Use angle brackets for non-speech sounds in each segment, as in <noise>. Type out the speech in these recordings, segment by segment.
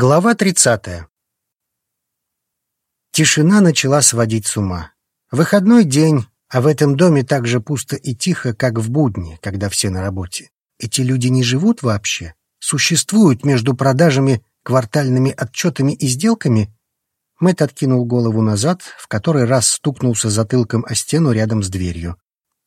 Глава 30. Тишина начала сводить с ума. Выходной день, а в этом доме так же пусто и тихо, как в будни, когда все на работе. Эти люди не живут вообще? Существуют между продажами, квартальными отчетами и сделками? Мэтт откинул голову назад, в который раз стукнулся затылком о стену рядом с дверью.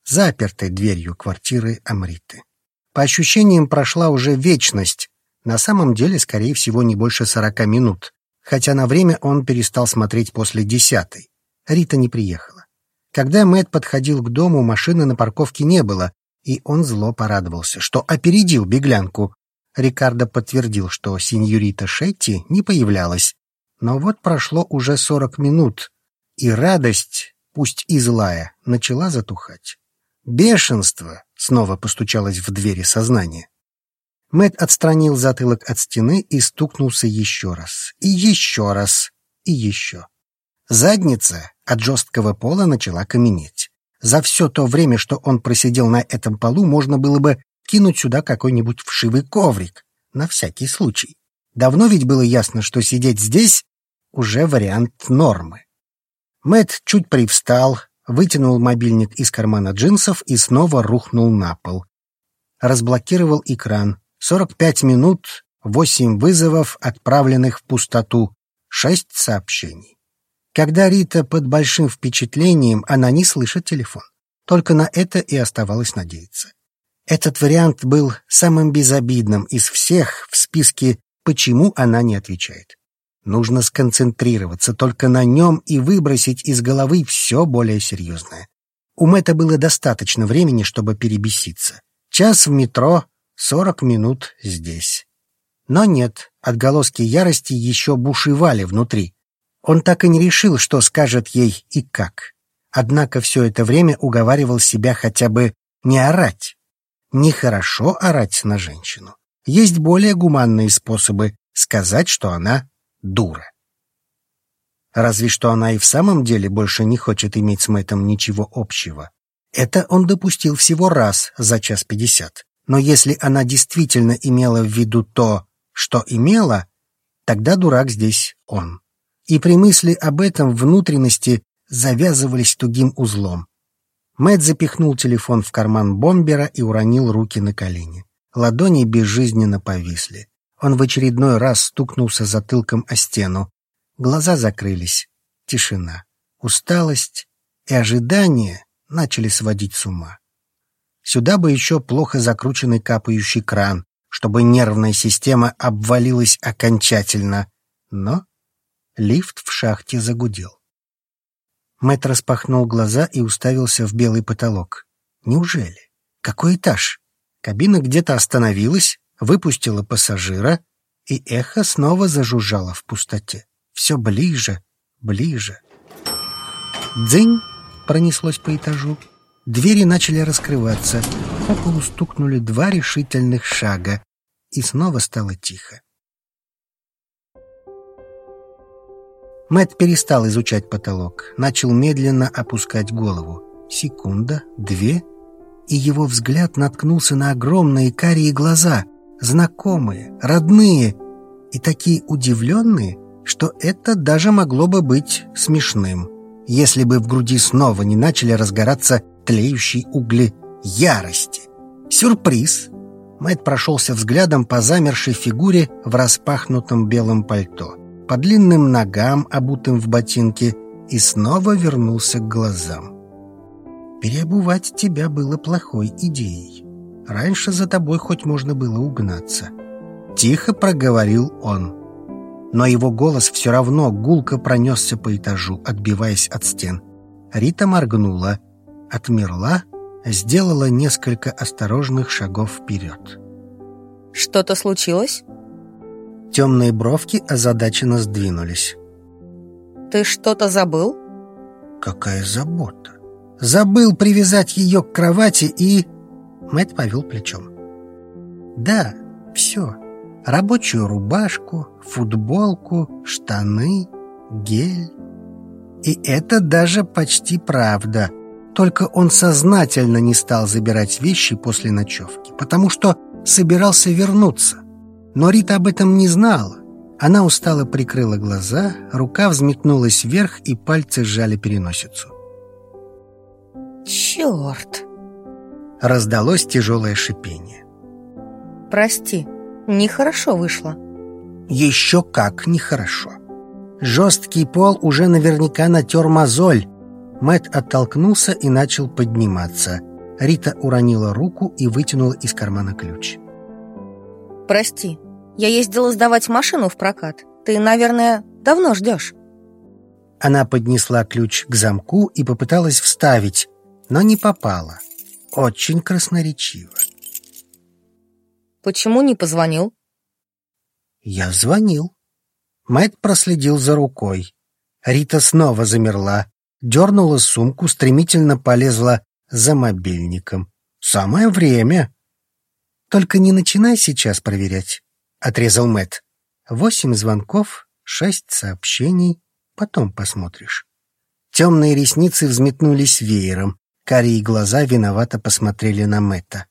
Запертой дверью квартиры Амриты. По ощущениям, прошла уже вечность, на самом деле, скорее всего, не больше сорока минут, хотя на время он перестал смотреть после десятой. Рита не приехала. Когда Мэтт подходил к дому, машины на парковке не было, и он зло порадовался, что опередил беглянку. Рикардо подтвердил, что сеньорита Шетти не появлялась. Но вот прошло уже сорок минут, и радость, пусть и злая, начала затухать. Бешенство снова постучалось в двери сознания. Мэт отстранил затылок от стены и стукнулся еще раз. И еще раз. И еще. Задница от жесткого пола начала каменеть. За все то время, что он просидел на этом полу, можно было бы кинуть сюда какой-нибудь вшивый коврик. На всякий случай. Давно ведь было ясно, что сидеть здесь уже вариант нормы. Мэт чуть привстал, вытянул мобильник из кармана джинсов и снова рухнул на пол. Разблокировал экран, 45 минут, 8 вызовов, отправленных в пустоту, 6 сообщений. Когда Рита под большим впечатлением, она не слышит телефон. Только на это и оставалось надеяться. Этот вариант был самым безобидным из всех в списке «почему она не отвечает». Нужно сконцентрироваться только на нем и выбросить из головы все более серьезное. У Мэтта было достаточно времени, чтобы перебеситься. Час в метро, Сорок минут здесь. Но нет, отголоски ярости еще бушевали внутри. Он так и не решил, что скажет ей и как. Однако все это время уговаривал себя хотя бы не орать. Нехорошо орать на женщину. Есть более гуманные способы сказать, что она дура. Разве что она и в самом деле больше не хочет иметь с Мэттом ничего общего. Это он допустил всего раз за час пятьдесят. Но если она действительно имела в виду то, что имела, тогда дурак здесь он. И при мысли об этом внутренности завязывались тугим узлом. Мэтт запихнул телефон в карман бомбера и уронил руки на колени. Ладони безжизненно повисли. Он в очередной раз стукнулся затылком о стену. Глаза закрылись. Тишина. Усталость и ожидание начали сводить с ума. Сюда бы еще плохо закрученный капающий кран, чтобы нервная система обвалилась окончательно. Но лифт в шахте загудел. Мэтт распахнул глаза и уставился в белый потолок. Неужели? Какой этаж? Кабина где-то остановилась, выпустила пассажира, и эхо снова зажужжало в пустоте. Все ближе, ближе. «Дзынь!» — пронеслось по этажу. Двери начали раскрываться. По полу стукнули два решительных шага. И снова стало тихо. Мэт перестал изучать потолок, начал медленно опускать голову. Секунда, две, и его взгляд наткнулся на огромные карие глаза, знакомые, родные и такие удивленные, что это даже могло бы быть смешным, если бы в груди снова не начали разгораться тлеющие угли ярости. Сюрприз! Мэтт прошелся взглядом по замершей фигуре в распахнутом белом пальто, по длинным ногам, обутым в ботинки, и снова вернулся к глазам. «Переобувать тебя было плохой идеей. Раньше за тобой хоть можно было угнаться». Тихо проговорил он. Но его голос все равно гулко пронесся по этажу, отбиваясь от стен. Рита моргнула — отмерла, сделала несколько осторожных шагов вперед. «Что-то случилось?» Темные бровки озадаченно сдвинулись. «Ты что-то забыл?» «Какая забота! Забыл привязать ее к кровати и...» Мэтт повел плечом. «Да, все. Рабочую рубашку, футболку, штаны, гель. И это даже почти правда. Только он сознательно не стал забирать вещи после ночевки, потому что собирался вернуться. Но Рита об этом не знала. Она устало прикрыла глаза, рука взметнулась вверх, и пальцы сжали переносицу. Черт! Раздалось тяжелое шипение. Прости, нехорошо вышло. Еще как нехорошо. Жесткий пол уже наверняка натер мозоль. Мэт оттолкнулся и начал подниматься. Рита уронила руку и вытянула из кармана ключ. Прости, я ездила сдавать машину в прокат. Ты, наверное, давно ждешь. Она поднесла ключ к замку и попыталась вставить, но не попала. Очень красноречиво. Почему не позвонил? Я звонил. Мэтт проследил за рукой. Рита снова замерла, дернула сумку, стремительно полезла за мобильником. Самое время. Только не начинай сейчас проверять, отрезал Мэтт. Восемь звонков, шесть сообщений, потом посмотришь. Темные ресницы взметнулись веером. Карие глаза виновато посмотрели на Мэтта.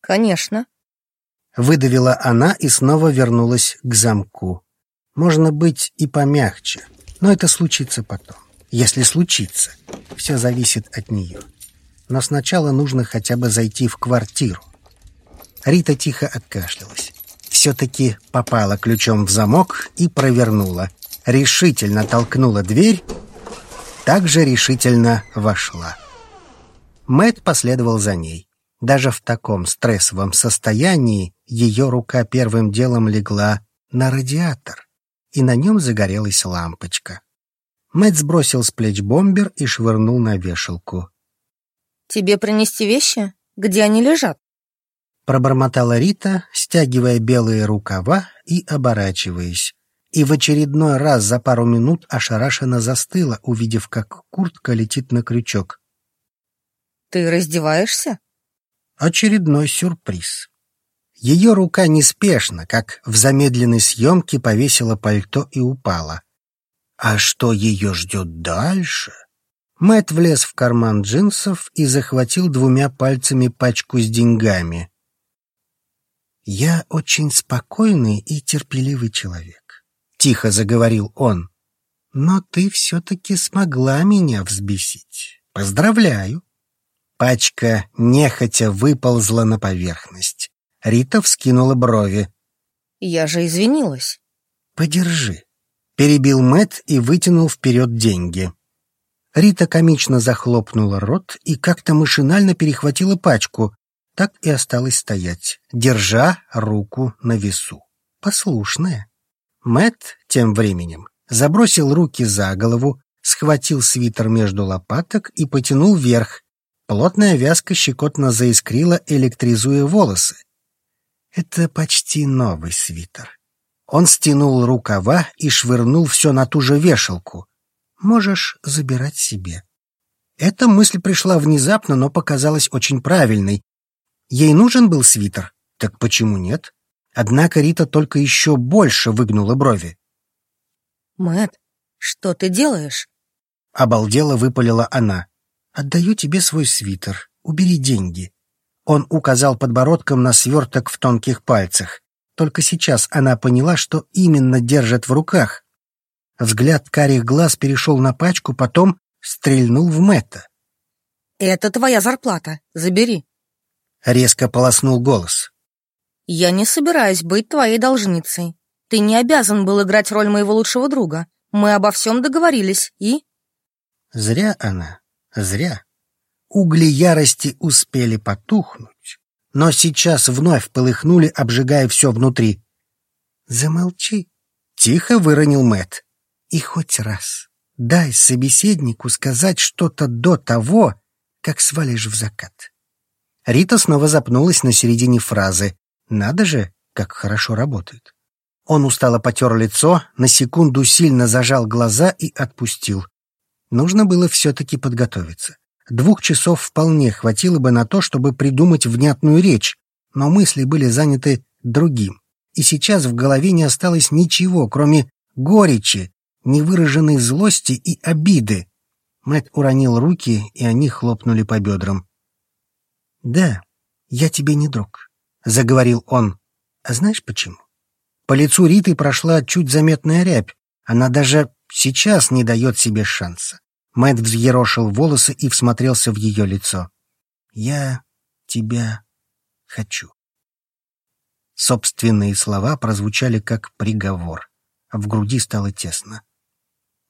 «Конечно», — выдавила она и снова вернулась к замку. «Можно быть и помягче, но это случится потом. Если случится, все зависит от нее. Но сначала нужно хотя бы зайти в квартиру». Рита тихо откашлялась. Все-таки попала ключом в замок и провернула. Решительно толкнула дверь также решительно вошла. Мэт последовал за ней. Даже в таком стрессовом состоянии ее рука первым делом легла на радиатор, и на нем загорелась лампочка. Мэт сбросил с плеч бомбер и швырнул на вешалку. «Тебе принести вещи? Где они лежат?» Пробормотала Рита, стягивая белые рукава и оборачиваясь и в очередной раз за пару минут ошарашенно застыла, увидев, как куртка летит на крючок. «Ты раздеваешься?» Очередной сюрприз. Ее рука неспешно, как в замедленной съемке, повесила пальто и упала. А что ее ждет дальше? Мэт влез в карман джинсов и захватил двумя пальцами пачку с деньгами. «Я очень спокойный и терпеливый человек. — тихо заговорил он. «Но ты все-таки смогла меня взбесить. Поздравляю!» Пачка нехотя выползла на поверхность. Рита вскинула брови. «Я же извинилась». «Подержи», — перебил Мэт и вытянул вперед деньги. Рита комично захлопнула рот и как-то машинально перехватила пачку, так и осталась стоять, держа руку на весу. Послушная. Мэт тем временем забросил руки за голову, схватил свитер между лопаток и потянул вверх. Плотная вязка щекотно заискрила, электризуя волосы. Это почти новый свитер. Он стянул рукава и швырнул все на ту же вешалку. Можешь забирать себе. Эта мысль пришла внезапно, но показалась очень правильной. Ей нужен был свитер, так почему нет? Однако Рита только еще больше выгнула брови. Мэт, что ты делаешь? Обалдела выпалила она. Отдаю тебе свой свитер. Убери деньги. Он указал подбородком на сверток в тонких пальцах. Только сейчас она поняла, что именно держит в руках. Взгляд карих глаз перешел на пачку, потом стрельнул в Мэтта. «Это твоя зарплата. Забери». Резко полоснул голос. «Я не собираюсь быть твоей должницей. Ты не обязан был играть роль моего лучшего друга. Мы обо всем договорились, и...» Зря она, зря. Угли ярости успели потухнуть, но сейчас вновь полыхнули, обжигая все внутри. «Замолчи», — тихо выронил Мэт. «И хоть раз дай собеседнику сказать что-то до того, как свалишь в закат». Рита снова запнулась на середине фразы, надо же, как хорошо работает. Он устало потер лицо, на секунду сильно зажал глаза и отпустил. Нужно было все-таки подготовиться. Двух часов вполне хватило бы на то, чтобы придумать внятную речь, но мысли были заняты другим. И сейчас в голове не осталось ничего, кроме горечи, невыраженной злости и обиды. Мэт уронил руки, и они хлопнули по бедрам. «Да, я тебе не друг», — заговорил он. «А знаешь почему? По лицу Риты прошла чуть заметная рябь. Она даже сейчас не дает себе шанса. Мэтт взъерошил волосы и всмотрелся в ее лицо. «Я тебя хочу». Собственные слова прозвучали как приговор, в груди стало тесно.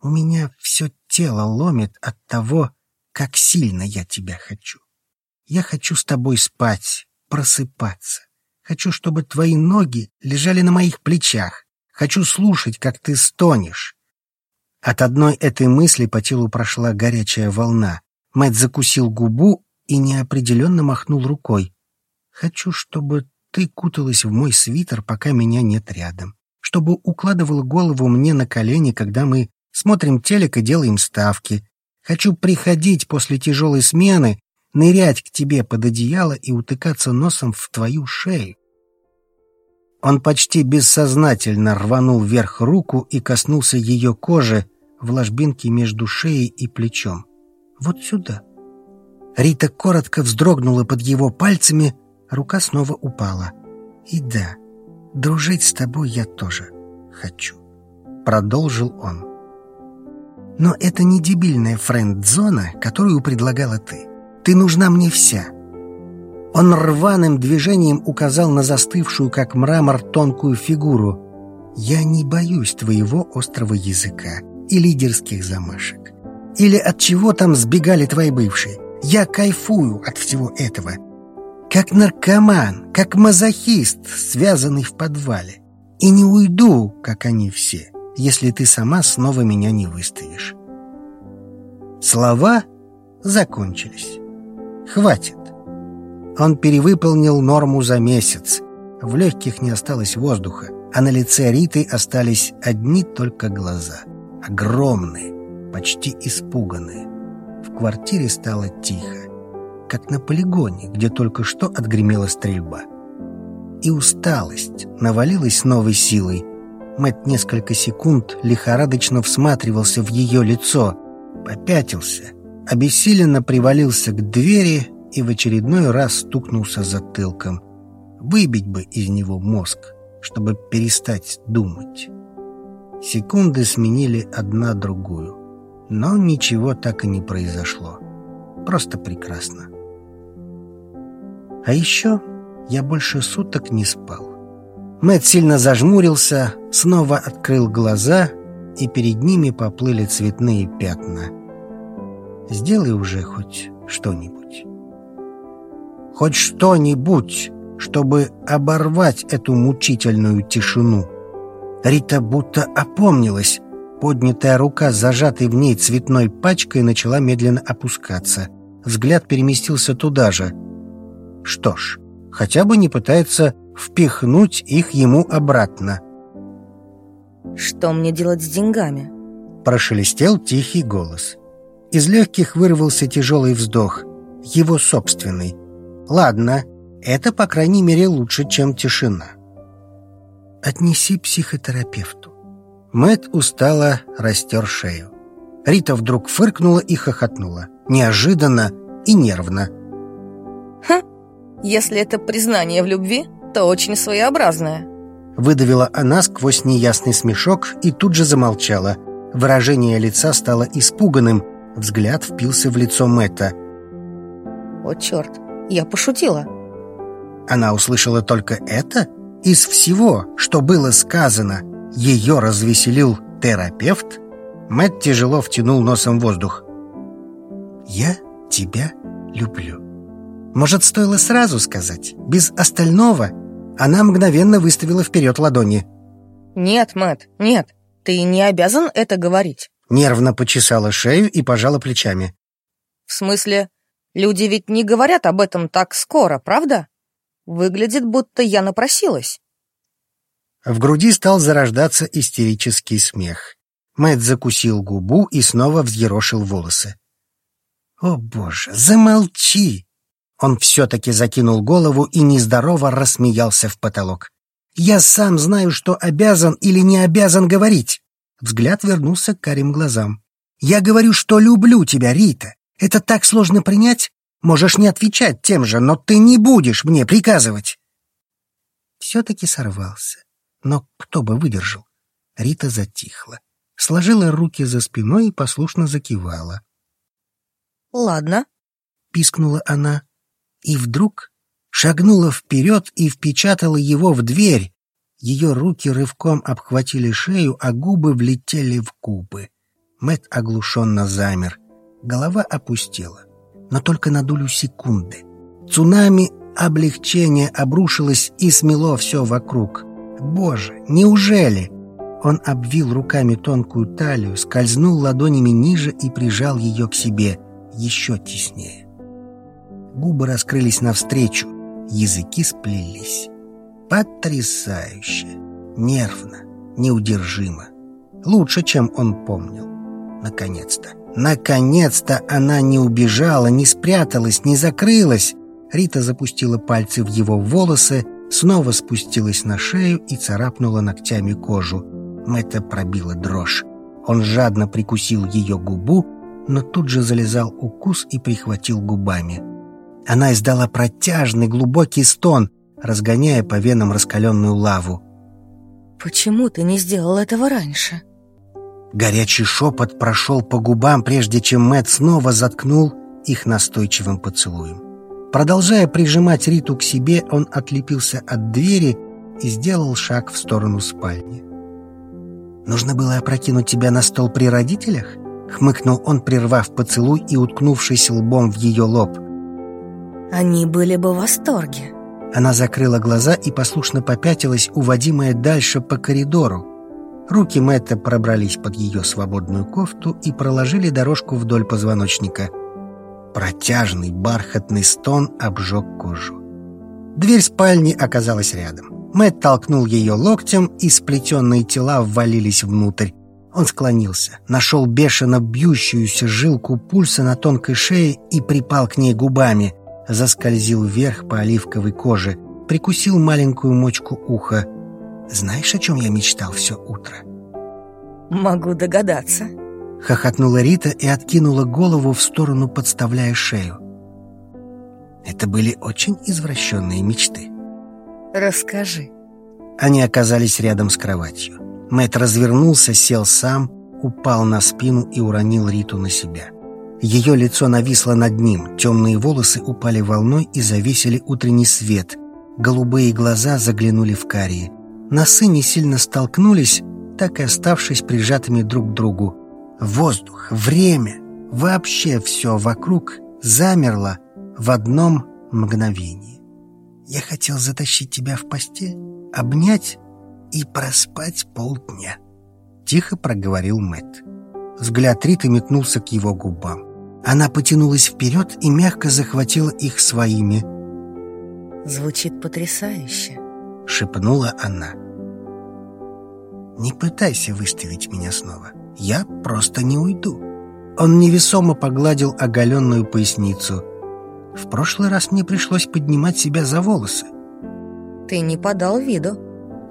«У меня все тело ломит от того, как сильно я тебя хочу. Я хочу с тобой спать, просыпаться. Хочу, чтобы твои ноги лежали на моих плечах. Хочу слушать, как ты стонешь. От одной этой мысли по телу прошла горячая волна. Мэтт закусил губу и неопределенно махнул рукой. «Хочу, чтобы ты куталась в мой свитер, пока меня нет рядом. Чтобы укладывала голову мне на колени, когда мы смотрим телек и делаем ставки. Хочу приходить после тяжелой смены, нырять к тебе под одеяло и утыкаться носом в твою шею. Он почти бессознательно рванул вверх руку и коснулся ее кожи в ложбинке между шеей и плечом. «Вот сюда». Рита коротко вздрогнула под его пальцами, рука снова упала. «И да, дружить с тобой я тоже хочу», — продолжил он. «Но это не дебильная френд-зона, которую предлагала ты. Ты нужна мне вся». Он рваным движением указал на застывшую, как мрамор, тонкую фигуру. «Я не боюсь твоего острого языка и лидерских замашек. Или от чего там сбегали твои бывшие. Я кайфую от всего этого. Как наркоман, как мазохист, связанный в подвале. И не уйду, как они все, если ты сама снова меня не выставишь». Слова закончились. Хватит. Он перевыполнил норму за месяц. В легких не осталось воздуха, а на лице Риты остались одни только глаза. Огромные, почти испуганные. В квартире стало тихо, как на полигоне, где только что отгремела стрельба. И усталость навалилась новой силой. Мэтт несколько секунд лихорадочно всматривался в ее лицо, попятился, обессиленно привалился к двери и в очередной раз стукнулся затылком. Выбить бы из него мозг, чтобы перестать думать. Секунды сменили одна другую, но ничего так и не произошло. Просто прекрасно. А еще я больше суток не спал. Мэтт сильно зажмурился, снова открыл глаза, и перед ними поплыли цветные пятна. «Сделай уже хоть что-нибудь». Хоть что-нибудь, чтобы оборвать эту мучительную тишину. Рита будто опомнилась. Поднятая рука, зажатой в ней цветной пачкой, начала медленно опускаться. Взгляд переместился туда же. Что ж, хотя бы не пытается впихнуть их ему обратно. «Что мне делать с деньгами?» Прошелестел тихий голос. Из легких вырвался тяжелый вздох, его собственный – Ладно, это, по крайней мере, лучше, чем тишина. Отнеси психотерапевту. Мэт устало растер шею. Рита вдруг фыркнула и хохотнула. Неожиданно и нервно. «Ха! Если это признание в любви, то очень своеобразное». Выдавила она сквозь неясный смешок и тут же замолчала. Выражение лица стало испуганным. Взгляд впился в лицо Мэтта. «О, черт! Я пошутила. Она услышала только это? Из всего, что было сказано, ее развеселил терапевт? Мэтт тяжело втянул носом воздух. «Я тебя люблю». Может, стоило сразу сказать, без остального? Она мгновенно выставила вперед ладони. «Нет, Мэтт, нет, ты не обязан это говорить». Нервно почесала шею и пожала плечами. «В смысле, Люди ведь не говорят об этом так скоро, правда? Выглядит, будто я напросилась. В груди стал зарождаться истерический смех. Мэтт закусил губу и снова взъерошил волосы. «О, боже, замолчи!» Он все-таки закинул голову и нездорово рассмеялся в потолок. «Я сам знаю, что обязан или не обязан говорить!» Взгляд вернулся к карим глазам. «Я говорю, что люблю тебя, Рита. Это так сложно принять? Можешь не отвечать тем же, но ты не будешь мне приказывать. Все-таки сорвался. Но кто бы выдержал? Рита затихла, сложила руки за спиной и послушно закивала. «Ладно», — пискнула она, и вдруг шагнула вперед и впечатала его в дверь. Ее руки рывком обхватили шею, а губы влетели в губы. Мэт оглушенно замер. Голова опустела, но только на долю секунды. Цунами облегчения обрушилось и смело все вокруг. Боже, неужели? Он обвил руками тонкую талию, скользнул ладонями ниже и прижал ее к себе еще теснее. Губы раскрылись навстречу, языки сплелись. Потрясающе, нервно, неудержимо. Лучше, чем он помнил. Наконец-то, наконец-то она не убежала, не спряталась, не закрылась. Рита запустила пальцы в его волосы, снова спустилась на шею и царапнула ногтями кожу. Мэтта пробила дрожь. Он жадно прикусил ее губу, но тут же залезал укус и прихватил губами. Она издала протяжный глубокий стон, разгоняя по венам раскаленную лаву. «Почему ты не сделал этого раньше?» Горячий шепот прошел по губам, прежде чем Мэт снова заткнул их настойчивым поцелуем. Продолжая прижимать Риту к себе, он отлепился от двери и сделал шаг в сторону спальни. «Нужно было опрокинуть тебя на стол при родителях?» — хмыкнул он, прервав поцелуй и уткнувшись лбом в ее лоб. «Они были бы в восторге». Она закрыла глаза и послушно попятилась, уводимая дальше по коридору. Руки Мэтта пробрались под ее свободную кофту и проложили дорожку вдоль позвоночника — Протяжный бархатный стон обжег кожу. Дверь спальни оказалась рядом. Мэтт толкнул ее локтем, и сплетенные тела ввалились внутрь. Он склонился, нашел бешено бьющуюся жилку пульса на тонкой шее и припал к ней губами. Заскользил вверх по оливковой коже, прикусил маленькую мочку уха. «Знаешь, о чем я мечтал все утро?» «Могу догадаться», Хохотнула Рита и откинула голову в сторону, подставляя шею. Это были очень извращенные мечты. «Расскажи». Они оказались рядом с кроватью. Мэтт развернулся, сел сам, упал на спину и уронил Риту на себя. Ее лицо нависло над ним, темные волосы упали волной и завесили утренний свет. Голубые глаза заглянули в карие. Носы не сильно столкнулись, так и оставшись прижатыми друг к другу. Воздух, время, вообще все вокруг замерло в одном мгновении. Я хотел затащить тебя в постель, обнять и проспать полдня. Тихо проговорил Мэтт. Взгляд Риты метнулся к его губам. Она потянулась вперед и мягко захватила их своими. «Звучит потрясающе», — шепнула она. «Не пытайся выставить меня снова. Я просто не уйду. Он невесомо погладил оголенную поясницу. В прошлый раз мне пришлось поднимать себя за волосы. Ты не подал виду.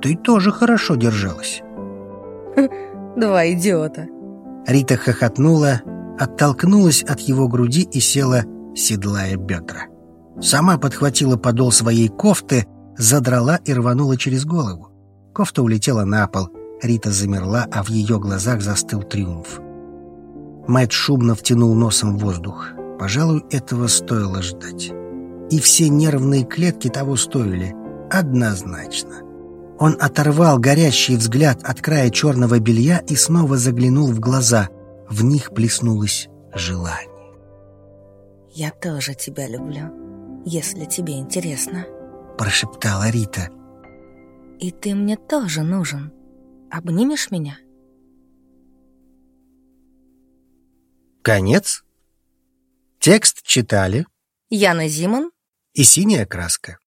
Ты тоже хорошо держалась. <laughs> Два идиота. Рита хохотнула, оттолкнулась от его груди и села, седлая бедра. Сама подхватила подол своей кофты, задрала и рванула через голову. Кофта улетела на пол. Рита замерла, а в ее глазах застыл триумф. Мэтт шумно втянул носом воздух. Пожалуй, этого стоило ждать. И все нервные клетки того стоили. Однозначно. Он оторвал горящий взгляд от края черного белья и снова заглянул в глаза. В них плеснулось желание. «Я тоже тебя люблю, если тебе интересно», — прошептала Рита. «И ты мне тоже нужен». Обнимешь меня? Конец. Текст читали Яна Зимон и синяя краска.